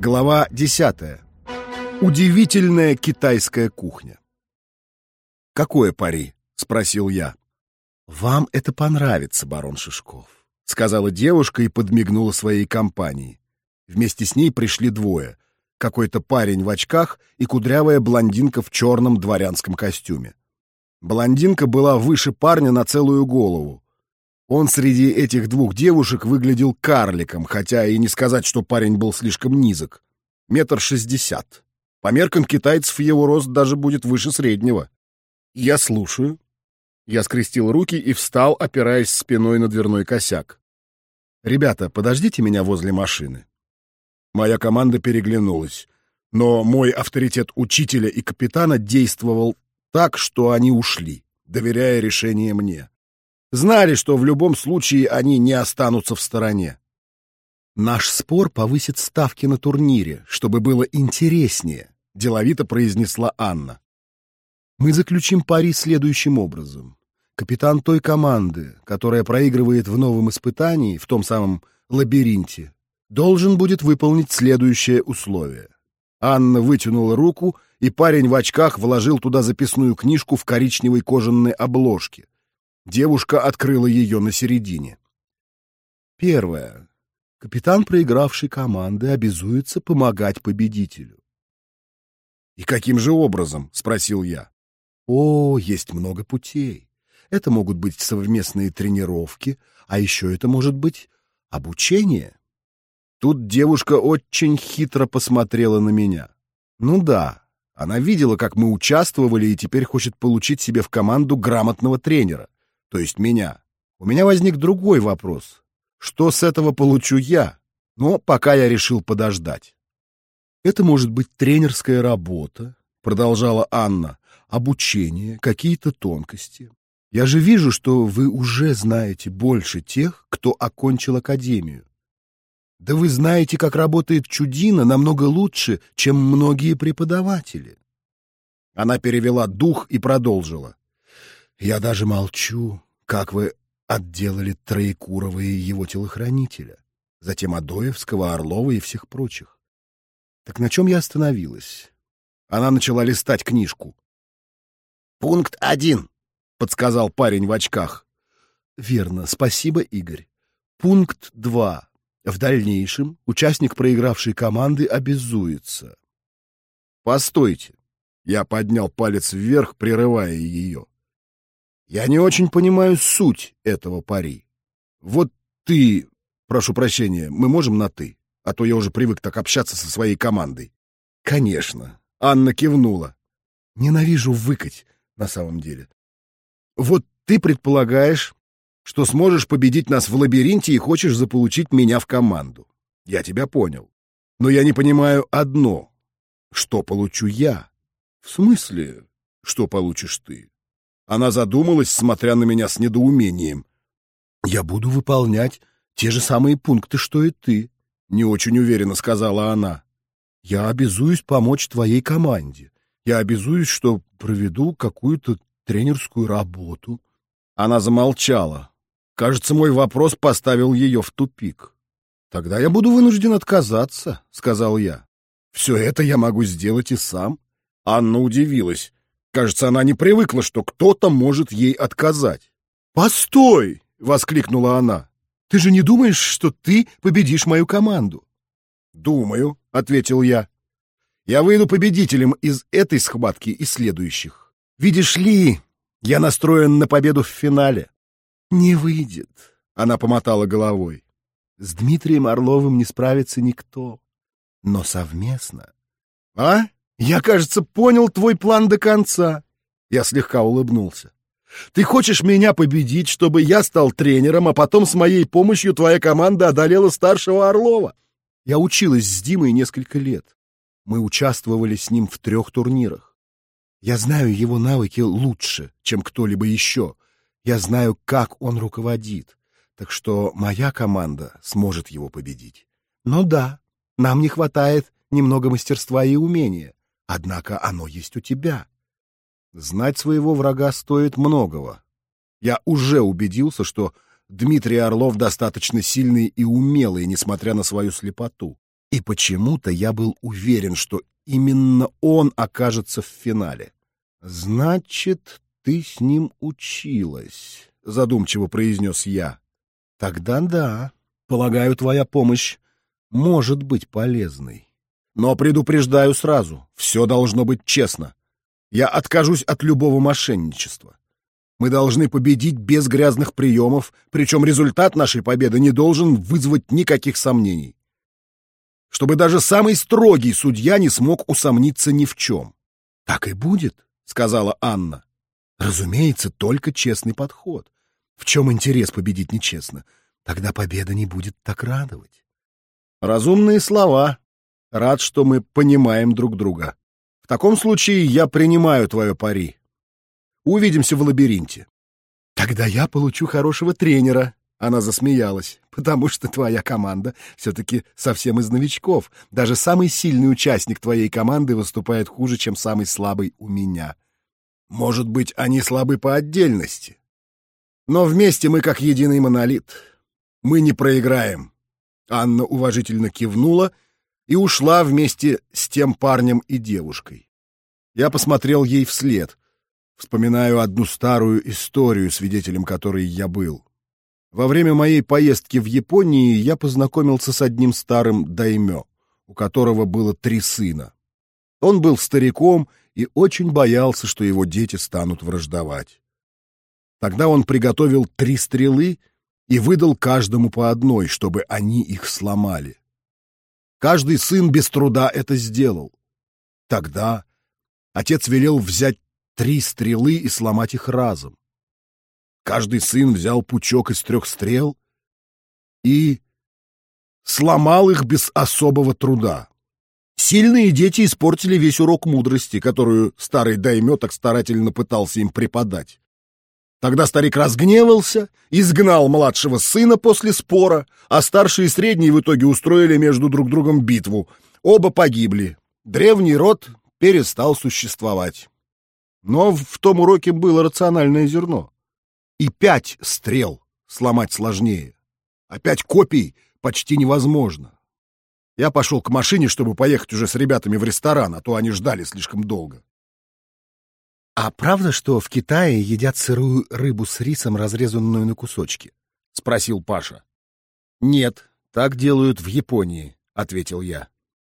Глава 10. Удивительная китайская кухня. «Какое пари?» — спросил я. «Вам это понравится, барон Шишков», — сказала девушка и подмигнула своей компании. Вместе с ней пришли двое. Какой-то парень в очках и кудрявая блондинка в черном дворянском костюме. Блондинка была выше парня на целую голову. Он среди этих двух девушек выглядел карликом, хотя и не сказать, что парень был слишком низок. Метр шестьдесят. По меркам китайцев его рост даже будет выше среднего. «Я слушаю». Я скрестил руки и встал, опираясь спиной на дверной косяк. «Ребята, подождите меня возле машины». Моя команда переглянулась, но мой авторитет учителя и капитана действовал так, что они ушли, доверяя решение мне знали, что в любом случае они не останутся в стороне. «Наш спор повысит ставки на турнире, чтобы было интереснее», — деловито произнесла Анна. «Мы заключим пари следующим образом. Капитан той команды, которая проигрывает в новом испытании, в том самом лабиринте, должен будет выполнить следующее условие». Анна вытянула руку, и парень в очках вложил туда записную книжку в коричневой кожаной обложке, Девушка открыла ее на середине. Первое. Капитан проигравшей команды обязуется помогать победителю. «И каким же образом?» — спросил я. «О, есть много путей. Это могут быть совместные тренировки, а еще это может быть обучение». Тут девушка очень хитро посмотрела на меня. «Ну да, она видела, как мы участвовали, и теперь хочет получить себе в команду грамотного тренера то есть меня. У меня возник другой вопрос. Что с этого получу я? Но пока я решил подождать. Это может быть тренерская работа, продолжала Анна, обучение, какие-то тонкости. Я же вижу, что вы уже знаете больше тех, кто окончил академию. Да вы знаете, как работает чудина намного лучше, чем многие преподаватели. Она перевела дух и продолжила. Я даже молчу, как вы отделали Троекурова и его телохранителя, затем Адоевского, Орлова и всех прочих. Так на чем я остановилась? Она начала листать книжку. «Пункт один», — подсказал парень в очках. «Верно, спасибо, Игорь. Пункт два. В дальнейшем участник проигравшей команды обязуется». «Постойте». Я поднял палец вверх, прерывая ее. Я не очень понимаю суть этого пари. Вот ты, прошу прощения, мы можем на «ты», а то я уже привык так общаться со своей командой. Конечно. Анна кивнула. Ненавижу выкать, на самом деле. Вот ты предполагаешь, что сможешь победить нас в лабиринте и хочешь заполучить меня в команду. Я тебя понял. Но я не понимаю одно. Что получу я? В смысле, что получишь ты? Она задумалась, смотря на меня с недоумением. «Я буду выполнять те же самые пункты, что и ты», — не очень уверенно сказала она. «Я обязуюсь помочь твоей команде. Я обязуюсь, что проведу какую-то тренерскую работу». Она замолчала. Кажется, мой вопрос поставил ее в тупик. «Тогда я буду вынужден отказаться», — сказал я. «Все это я могу сделать и сам». Анна удивилась. Кажется, она не привыкла, что кто-то может ей отказать. «Постой!» — воскликнула она. «Ты же не думаешь, что ты победишь мою команду?» «Думаю», — ответил я. «Я выйду победителем из этой схватки и следующих. Видишь ли, я настроен на победу в финале». «Не выйдет», — она помотала головой. «С Дмитрием Орловым не справится никто. Но совместно...» «А?» «Я, кажется, понял твой план до конца». Я слегка улыбнулся. «Ты хочешь меня победить, чтобы я стал тренером, а потом с моей помощью твоя команда одолела старшего Орлова?» Я училась с Димой несколько лет. Мы участвовали с ним в трех турнирах. Я знаю его навыки лучше, чем кто-либо еще. Я знаю, как он руководит. Так что моя команда сможет его победить. Но да, нам не хватает немного мастерства и умения. Однако оно есть у тебя. Знать своего врага стоит многого. Я уже убедился, что Дмитрий Орлов достаточно сильный и умелый, несмотря на свою слепоту. И почему-то я был уверен, что именно он окажется в финале. «Значит, ты с ним училась», — задумчиво произнес я. «Тогда да, полагаю, твоя помощь может быть полезной. Но предупреждаю сразу, все должно быть честно. Я откажусь от любого мошенничества. Мы должны победить без грязных приемов, причем результат нашей победы не должен вызвать никаких сомнений. Чтобы даже самый строгий судья не смог усомниться ни в чем. «Так и будет», — сказала Анна. «Разумеется, только честный подход. В чем интерес победить нечестно? Тогда победа не будет так радовать». «Разумные слова. Рад, что мы понимаем друг друга. В таком случае я принимаю твое пари. Увидимся в лабиринте. Тогда я получу хорошего тренера. Она засмеялась, потому что твоя команда все-таки совсем из новичков. Даже самый сильный участник твоей команды выступает хуже, чем самый слабый у меня. Может быть, они слабы по отдельности. Но вместе мы как единый монолит. Мы не проиграем. Анна уважительно кивнула и ушла вместе с тем парнем и девушкой. Я посмотрел ей вслед. Вспоминаю одну старую историю, свидетелем которой я был. Во время моей поездки в Японии я познакомился с одним старым даймё, у которого было три сына. Он был стариком и очень боялся, что его дети станут враждовать. Тогда он приготовил три стрелы и выдал каждому по одной, чтобы они их сломали. Каждый сын без труда это сделал. Тогда отец велел взять три стрелы и сломать их разом. Каждый сын взял пучок из трех стрел и сломал их без особого труда. Сильные дети испортили весь урок мудрости, которую старый даймё так старательно пытался им преподать. Тогда старик разгневался, изгнал младшего сына после спора, а старший и средний в итоге устроили между друг другом битву. Оба погибли. Древний род перестал существовать. Но в том уроке было рациональное зерно. И пять стрел сломать сложнее, а пять копий почти невозможно. Я пошел к машине, чтобы поехать уже с ребятами в ресторан, а то они ждали слишком долго. «А правда, что в Китае едят сырую рыбу с рисом, разрезанную на кусочки?» — спросил Паша. «Нет, так делают в Японии», — ответил я.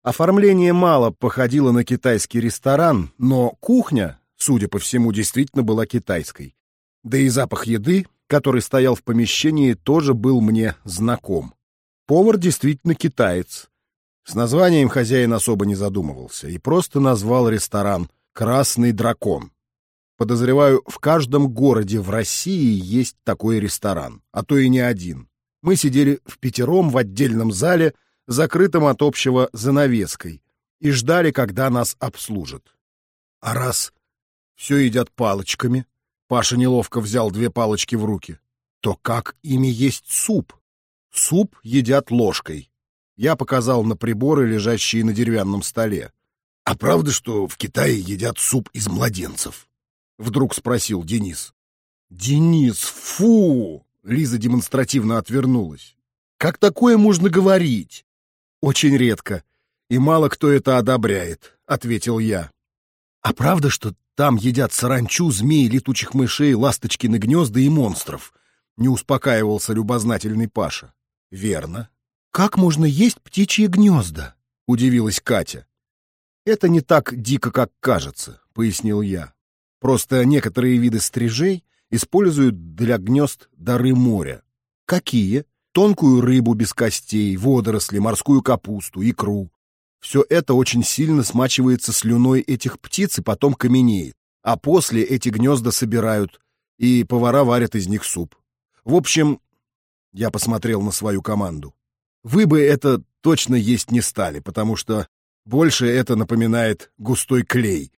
Оформление мало походило на китайский ресторан, но кухня судя по всему, действительно была китайской. Да и запах еды, который стоял в помещении, тоже был мне знаком. Повар действительно китаец. С названием хозяин особо не задумывался и просто назвал ресторан «Красный дракон». Подозреваю, в каждом городе в России есть такой ресторан, а то и не один. Мы сидели в пятером в отдельном зале, закрытом от общего занавеской, и ждали, когда нас обслужат. А раз все едят палочками. Паша неловко взял две палочки в руки. То как ими есть суп? Суп едят ложкой. Я показал на приборы, лежащие на деревянном столе. «А правда, что в Китае едят суп из младенцев?» Вдруг спросил Денис. «Денис, фу!» Лиза демонстративно отвернулась. «Как такое можно говорить?» «Очень редко, и мало кто это одобряет», — ответил я. «А правда, что там едят саранчу, змей, летучих мышей, ласточкины гнезда и монстров. Не успокаивался любознательный Паша. Верно. Как можно есть птичьи гнезда? Удивилась Катя. Это не так дико, как кажется, пояснил я. Просто некоторые виды стрижей используют для гнезд дары моря. Какие? Тонкую рыбу без костей, водоросли, морскую капусту, икру. Все это очень сильно смачивается слюной этих птиц и потом каменеет. А после эти гнезда собирают, и повара варят из них суп. В общем, я посмотрел на свою команду. Вы бы это точно есть не стали, потому что больше это напоминает густой клей.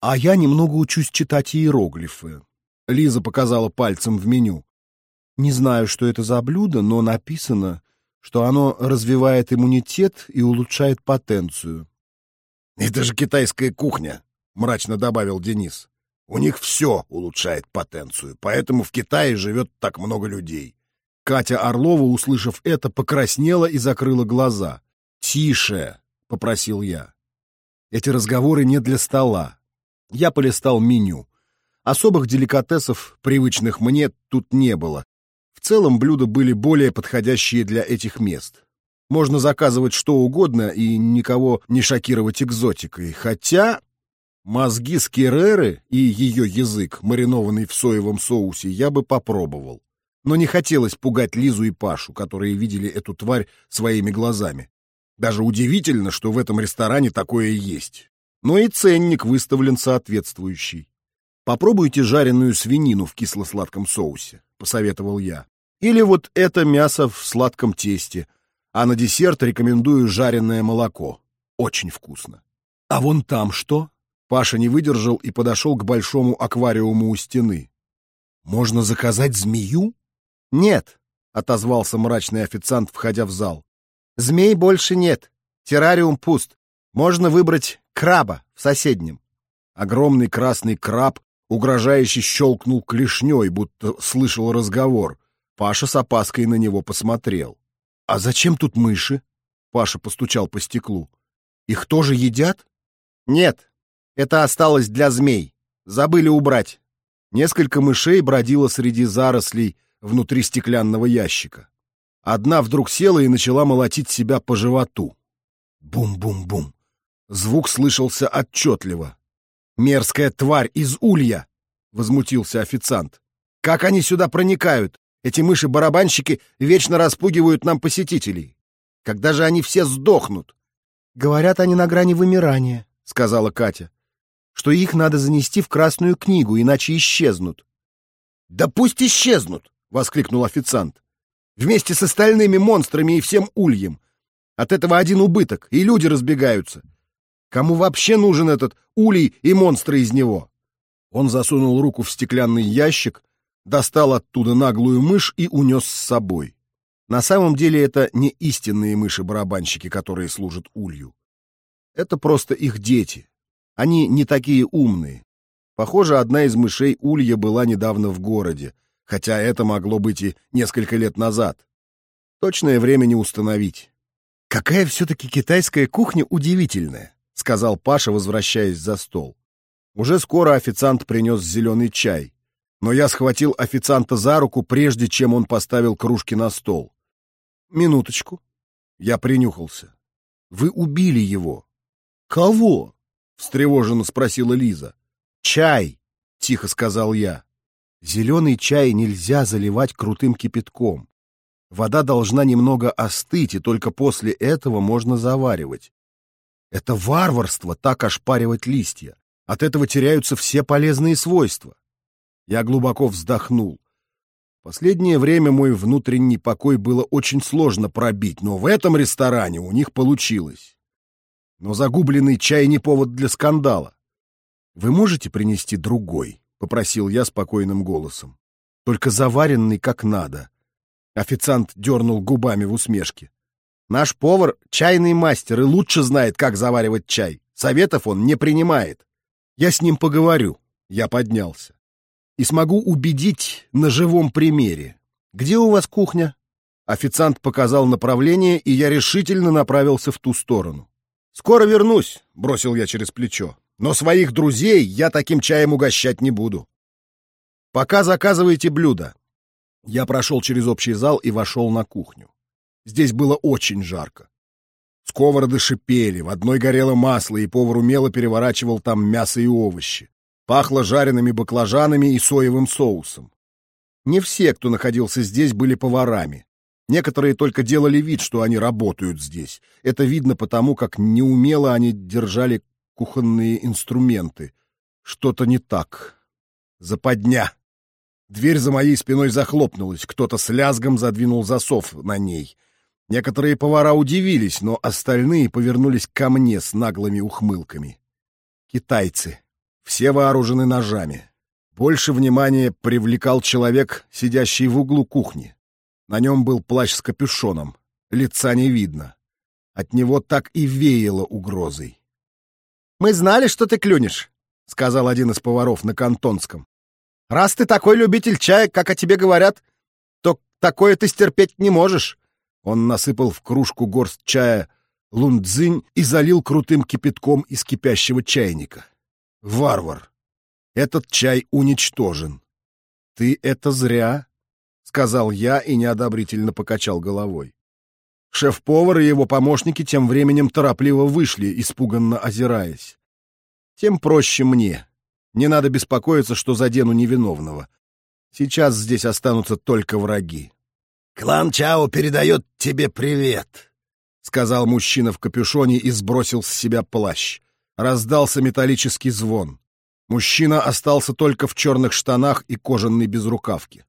А я немного учусь читать иероглифы. Лиза показала пальцем в меню. Не знаю, что это за блюдо, но написано что оно развивает иммунитет и улучшает потенцию. «Это же китайская кухня», — мрачно добавил Денис. «У них все улучшает потенцию, поэтому в Китае живет так много людей». Катя Орлова, услышав это, покраснела и закрыла глаза. «Тише!» — попросил я. Эти разговоры не для стола. Я полистал меню. Особых деликатесов, привычных мне, тут не было. В целом блюда были более подходящие для этих мест. Можно заказывать что угодно и никого не шокировать экзотикой. Хотя мозги скиреры и ее язык, маринованный в соевом соусе, я бы попробовал. Но не хотелось пугать Лизу и Пашу, которые видели эту тварь своими глазами. Даже удивительно, что в этом ресторане такое есть. Но и ценник выставлен соответствующий. «Попробуйте жареную свинину в кисло-сладком соусе», — посоветовал я. «Или вот это мясо в сладком тесте, а на десерт рекомендую жареное молоко. Очень вкусно. А вон там что? Паша не выдержал и подошел к большому аквариуму у стены. Можно заказать змею? Нет, отозвался мрачный официант, входя в зал. Змей больше нет. Террариум пуст. Можно выбрать краба в соседнем. Огромный красный краб угрожающе щелкнул клешней, будто слышал разговор. Паша с опаской на него посмотрел. «А зачем тут мыши?» — Паша постучал по стеклу. «Их тоже едят?» «Нет, это осталось для змей. Забыли убрать». Несколько мышей бродило среди зарослей внутри стеклянного ящика. Одна вдруг села и начала молотить себя по животу. Бум-бум-бум. Звук слышался отчетливо. «Мерзкая тварь из улья!» — возмутился официант. «Как они сюда проникают? Эти мыши-барабанщики вечно распугивают нам посетителей. Когда же они все сдохнут? Говорят, они на грани вымирания, сказала Катя. Что их надо занести в Красную книгу, иначе исчезнут. Да пусть исчезнут, воскликнул официант. Вместе с остальными монстрами и всем ульем. От этого один убыток, и люди разбегаются. Кому вообще нужен этот улей и монстры из него? Он засунул руку в стеклянный ящик, достал оттуда наглую мышь и унес с собой. На самом деле это не истинные мыши-барабанщики, которые служат улью. Это просто их дети. Они не такие умные. Похоже, одна из мышей улья была недавно в городе, хотя это могло быть и несколько лет назад. Точное время не установить. «Какая все-таки китайская кухня удивительная», — сказал Паша, возвращаясь за стол. Уже скоро официант принес зеленый чай но я схватил официанта за руку, прежде чем он поставил кружки на стол. «Минуточку». Я принюхался. «Вы убили его». «Кого?» — встревоженно спросила Лиза. «Чай», — тихо сказал я. «Зеленый чай нельзя заливать крутым кипятком. Вода должна немного остыть, и только после этого можно заваривать. Это варварство так ошпаривать листья. От этого теряются все полезные свойства. Я глубоко вздохнул. Последнее время мой внутренний покой было очень сложно пробить, но в этом ресторане у них получилось. Но загубленный чай не повод для скандала. «Вы можете принести другой?» — попросил я спокойным голосом. «Только заваренный как надо». Официант дернул губами в усмешке. «Наш повар — чайный мастер и лучше знает, как заваривать чай. Советов он не принимает. Я с ним поговорю». Я поднялся и смогу убедить на живом примере. Где у вас кухня? Официант показал направление, и я решительно направился в ту сторону. «Скоро вернусь», — бросил я через плечо. «Но своих друзей я таким чаем угощать не буду». «Пока заказывайте блюда». Я прошел через общий зал и вошел на кухню. Здесь было очень жарко. Сковороды шипели, в одной горело масло, и повар умело переворачивал там мясо и овощи. Пахло жареными баклажанами и соевым соусом. Не все, кто находился здесь, были поварами. Некоторые только делали вид, что они работают здесь. Это видно потому, как неумело они держали кухонные инструменты. Что-то не так. Западня. Дверь за моей спиной захлопнулась, кто-то с лязгом задвинул засов на ней. Некоторые повара удивились, но остальные повернулись ко мне с наглыми ухмылками. Китайцы. Все вооружены ножами. Больше внимания привлекал человек, сидящий в углу кухни. На нем был плащ с капюшоном. Лица не видно. От него так и веяло угрозой. «Мы знали, что ты клюнешь», — сказал один из поваров на кантонском. «Раз ты такой любитель чая, как о тебе говорят, то такое ты стерпеть не можешь». Он насыпал в кружку горсть чая, Лундзинь и залил крутым кипятком из кипящего чайника. «Варвар! Этот чай уничтожен!» «Ты это зря!» — сказал я и неодобрительно покачал головой. Шеф-повар и его помощники тем временем торопливо вышли, испуганно озираясь. Тем проще мне. Не надо беспокоиться, что задену невиновного. Сейчас здесь останутся только враги. «Клан Чао передает тебе привет», — сказал мужчина в капюшоне и сбросил с себя плащ. Раздался металлический звон. Мужчина остался только в черных штанах и кожаной безрукавке.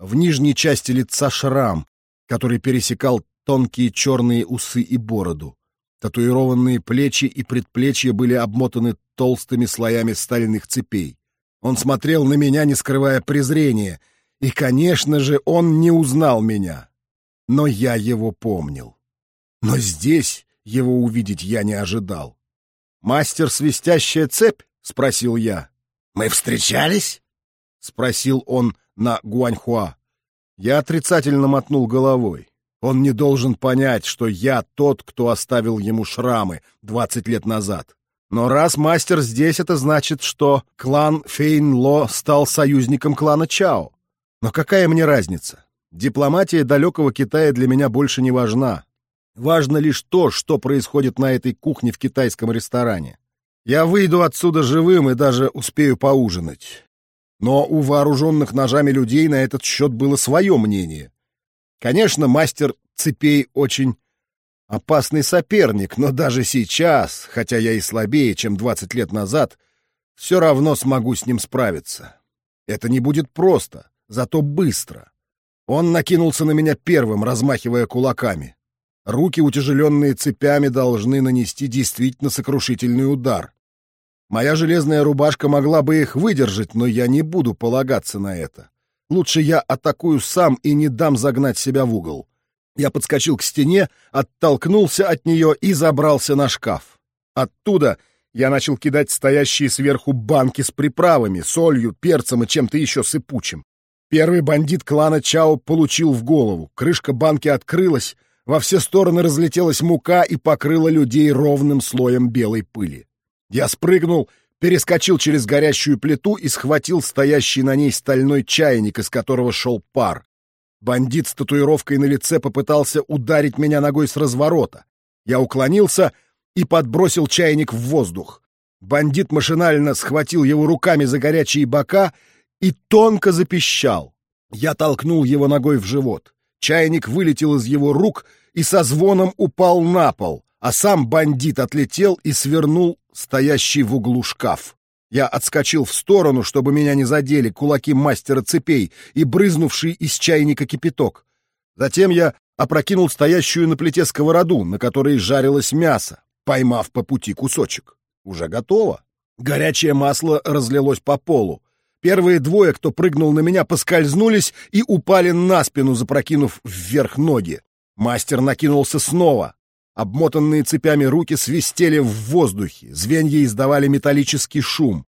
В нижней части лица шрам, который пересекал тонкие черные усы и бороду. Татуированные плечи и предплечья были обмотаны толстыми слоями стальных цепей. Он смотрел на меня, не скрывая презрения, и, конечно же, он не узнал меня. Но я его помнил. Но здесь его увидеть я не ожидал. «Мастер свистящая цепь?» — спросил я. «Мы встречались?» — спросил он на Гуаньхуа. Я отрицательно мотнул головой. Он не должен понять, что я тот, кто оставил ему шрамы двадцать лет назад. Но раз мастер здесь, это значит, что клан Фейнло стал союзником клана Чао. Но какая мне разница? Дипломатия далекого Китая для меня больше не важна. Важно лишь то, что происходит на этой кухне в китайском ресторане. Я выйду отсюда живым и даже успею поужинать. Но у вооруженных ножами людей на этот счет было свое мнение. Конечно, мастер цепей очень опасный соперник, но даже сейчас, хотя я и слабее, чем 20 лет назад, все равно смогу с ним справиться. Это не будет просто, зато быстро. Он накинулся на меня первым, размахивая кулаками. Руки, утяжеленные цепями, должны нанести действительно сокрушительный удар. Моя железная рубашка могла бы их выдержать, но я не буду полагаться на это. Лучше я атакую сам и не дам загнать себя в угол. Я подскочил к стене, оттолкнулся от нее и забрался на шкаф. Оттуда я начал кидать стоящие сверху банки с приправами, солью, перцем и чем-то еще сыпучим. Первый бандит клана Чао получил в голову. Крышка банки открылась, во все стороны разлетелась мука и покрыла людей ровным слоем белой пыли. Я спрыгнул перескочил через горящую плиту и схватил стоящий на ней стальной чайник, из которого шел пар. Бандит с татуировкой на лице попытался ударить меня ногой с разворота. Я уклонился и подбросил чайник в воздух. Бандит машинально схватил его руками за горячие бока и тонко запищал. Я толкнул его ногой в живот. Чайник вылетел из его рук и со звоном упал на пол а сам бандит отлетел и свернул стоящий в углу шкаф. Я отскочил в сторону, чтобы меня не задели кулаки мастера цепей и брызнувший из чайника кипяток. Затем я опрокинул стоящую на плите сковороду, на которой жарилось мясо, поймав по пути кусочек. Уже готово. Горячее масло разлилось по полу. Первые двое, кто прыгнул на меня, поскользнулись и упали на спину, запрокинув вверх ноги. Мастер накинулся снова. Обмотанные цепями руки свистели в воздухе, звенья издавали металлический шум.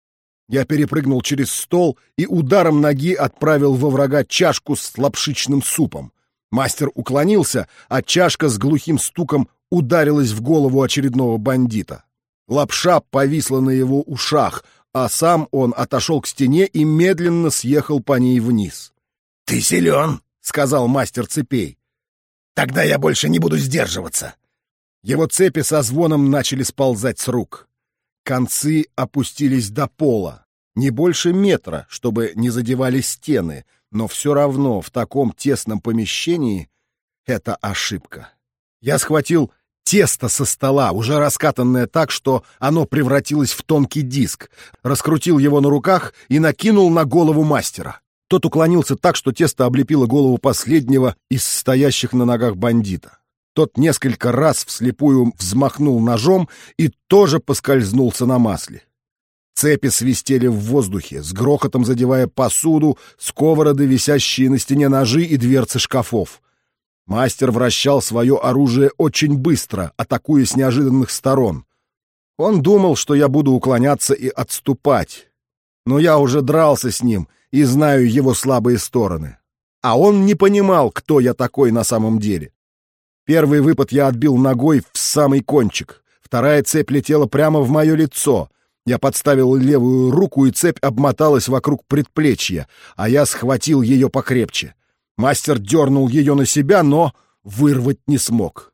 Я перепрыгнул через стол и ударом ноги отправил во врага чашку с лапшичным супом. Мастер уклонился, а чашка с глухим стуком ударилась в голову очередного бандита. Лапша повисла на его ушах, а сам он отошел к стене и медленно съехал по ней вниз. — Ты силен, — сказал мастер цепей. — Тогда я больше не буду сдерживаться. Его цепи со звоном начали сползать с рук. Концы опустились до пола, не больше метра, чтобы не задевали стены, но все равно в таком тесном помещении это ошибка. Я схватил тесто со стола, уже раскатанное так, что оно превратилось в тонкий диск, раскрутил его на руках и накинул на голову мастера. Тот уклонился так, что тесто облепило голову последнего из стоящих на ногах бандита. Тот несколько раз вслепую взмахнул ножом и тоже поскользнулся на масле. Цепи свистели в воздухе, с грохотом задевая посуду, сковороды, висящие на стене ножи и дверцы шкафов. Мастер вращал свое оружие очень быстро, атакуя с неожиданных сторон. Он думал, что я буду уклоняться и отступать. Но я уже дрался с ним и знаю его слабые стороны. А он не понимал, кто я такой на самом деле. Первый выпад я отбил ногой в самый кончик. Вторая цепь летела прямо в мое лицо. Я подставил левую руку, и цепь обмоталась вокруг предплечья, а я схватил ее покрепче. Мастер дернул ее на себя, но вырвать не смог.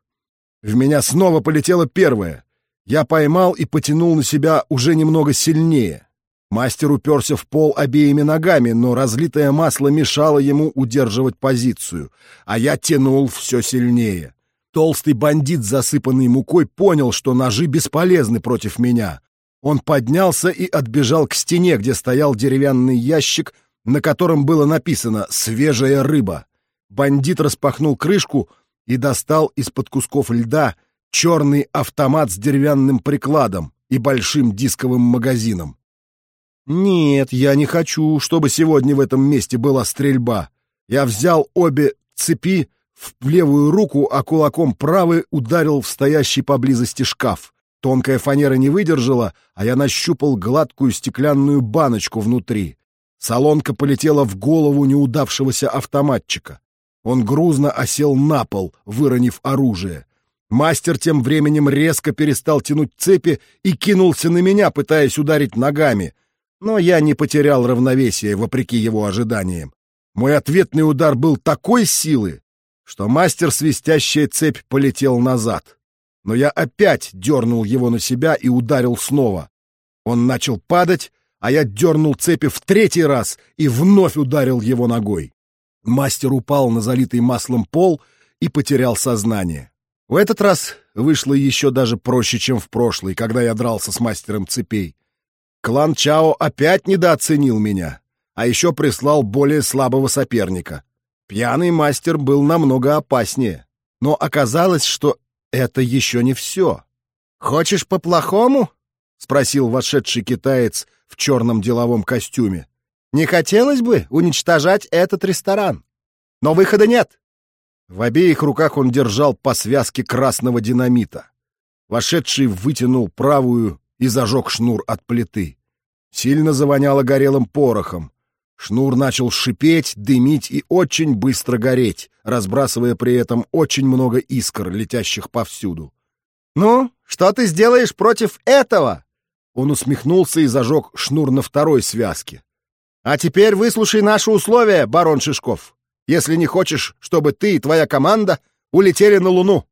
В меня снова полетела первая. Я поймал и потянул на себя уже немного сильнее. Мастер уперся в пол обеими ногами, но разлитое масло мешало ему удерживать позицию, а я тянул все сильнее. Толстый бандит, засыпанный мукой, понял, что ножи бесполезны против меня. Он поднялся и отбежал к стене, где стоял деревянный ящик, на котором было написано «Свежая рыба». Бандит распахнул крышку и достал из-под кусков льда черный автомат с деревянным прикладом и большим дисковым магазином. Нет, я не хочу, чтобы сегодня в этом месте была стрельба. Я взял обе цепи в левую руку, а кулаком правой ударил в стоящий поблизости шкаф. Тонкая фанера не выдержала, а я нащупал гладкую стеклянную баночку внутри. Солонка полетела в голову неудавшегося автоматчика. Он грузно осел на пол, выронив оружие. Мастер тем временем резко перестал тянуть цепи и кинулся на меня, пытаясь ударить ногами — но я не потерял равновесие, вопреки его ожиданиям. Мой ответный удар был такой силы, что мастер свистящая цепь полетел назад. Но я опять дернул его на себя и ударил снова. Он начал падать, а я дернул цепи в третий раз и вновь ударил его ногой. Мастер упал на залитый маслом пол и потерял сознание. В этот раз вышло еще даже проще, чем в прошлый, когда я дрался с мастером цепей. Клан Чао опять недооценил меня, а еще прислал более слабого соперника. Пьяный мастер был намного опаснее. Но оказалось, что это еще не все. «Хочешь по-плохому?» — спросил вошедший китаец в черном деловом костюме. «Не хотелось бы уничтожать этот ресторан, но выхода нет». В обеих руках он держал по связке красного динамита. Вошедший вытянул правую и зажег шнур от плиты. Сильно завоняло горелым порохом. Шнур начал шипеть, дымить и очень быстро гореть, разбрасывая при этом очень много искр, летящих повсюду. «Ну, что ты сделаешь против этого?» Он усмехнулся и зажег шнур на второй связке. «А теперь выслушай наши условия, барон Шишков, если не хочешь, чтобы ты и твоя команда улетели на Луну».